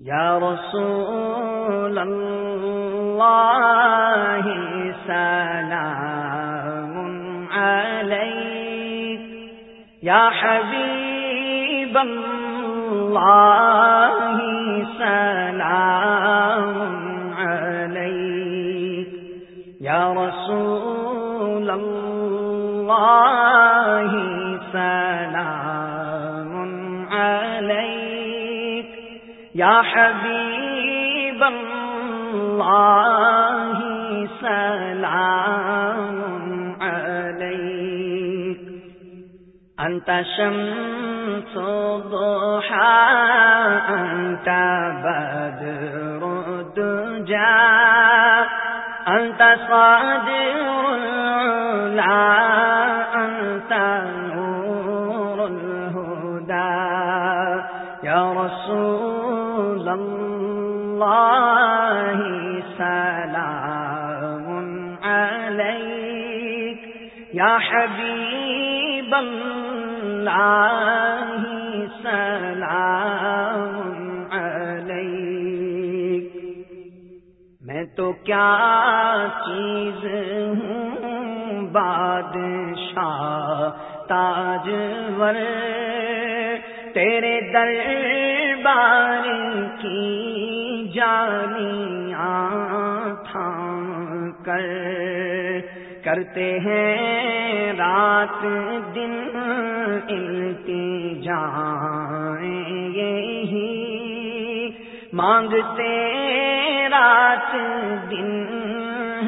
یا رسول اللہ سلام علیک یا حبیب اللہ سلام علیک یا رسول اللہ سلام یا حبیب اللہ سلام علیک انت شمس ضحا انت بدر دجا انت صادر لا انت اللہ سلام علیک یا حبیب اللہ سلام علیک میں تو کیا چیز ہوں بادشاہ تاجور تیرے دربار کی جانیاں تھام کر کرتے ہیں رات دن التجائیں یہی مانگتے رات دن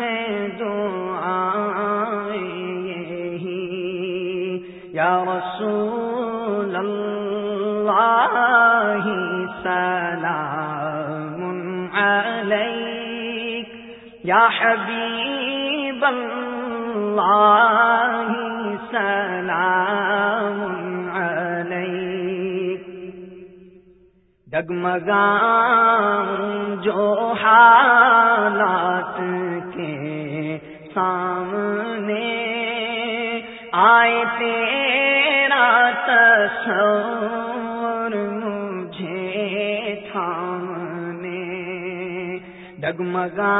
ہے دعائیں یہی یا رسول اللہ سلام یا حبیب اللہ سلام علیک۔ جو حالات کے سامنے آئے تیرا تصور ڈگمگا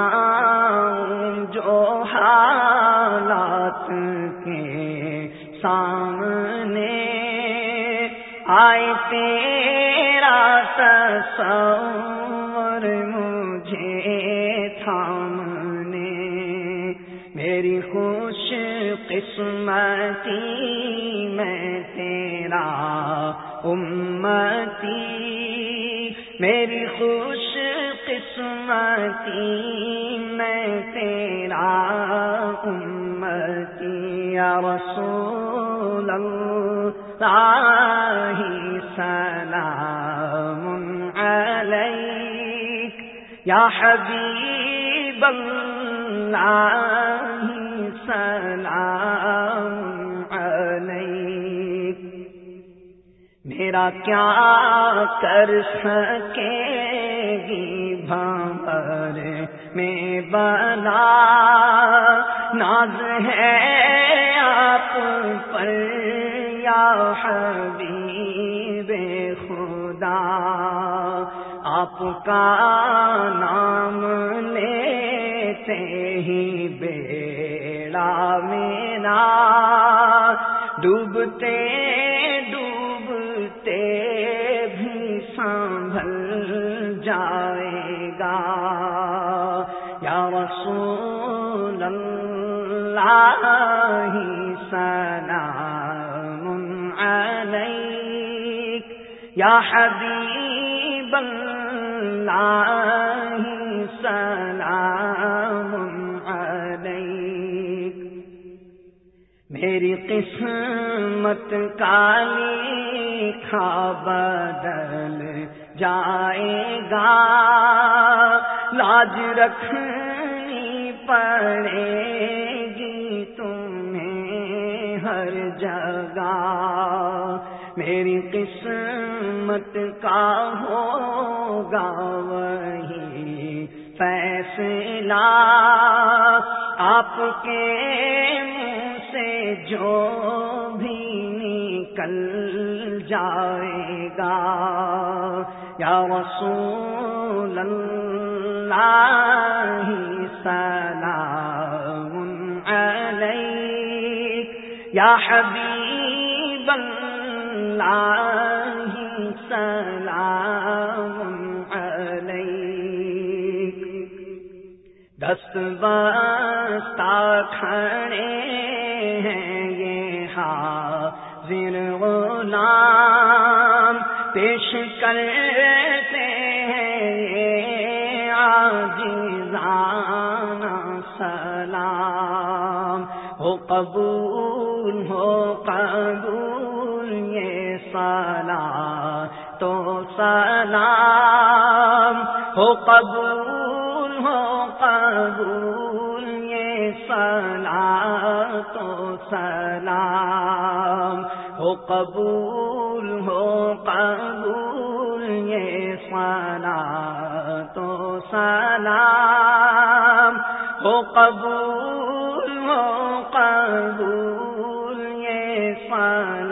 جو حالات کے سامنے آئے تیرا تصور مجھے تھامنے۔ میری خوش قسمتی میں تیرا امتی۔ میری خوش قسمتی میں تیرا امتی، یا رسول اللہ، سلام علیک، یا حبیب اللہ، سلام علیک۔ میرا کیا کر سکے؟ گی بھر میں بنا۔ ناز ہے آپ پر یا حبیب خدا۔ آپ کا نام لیتے ہی بیڑا میرا ڈوبتے رسول اللہ سلام علیک یا حبیب اللہ سلام علیک میری قسمت کالی کھا بدل جائے گا، لاج رکھنی پڑے گی تمہیں ہر جگہ۔ میری قسمت کا ہوگا وہی فیصلہ۔ آپ کے منہ سے جو بھی نکل جائے گا۔ یا رسول اللہ سلام یا حبیب اللہ سلام علیک۔ دست بستا کھڑے ہیں یہ حاضر غلام۔ پیش کرتے ہیں آجزانہ سلام۔ ہو قبول ہو قبول یہ سلا تو سلام ہو قبول ہو قبول، یہ سلا تو سلام ہو قبول ہو قبول، یہ سلا تو سلام ہو قبول ہو قبول۔ یہ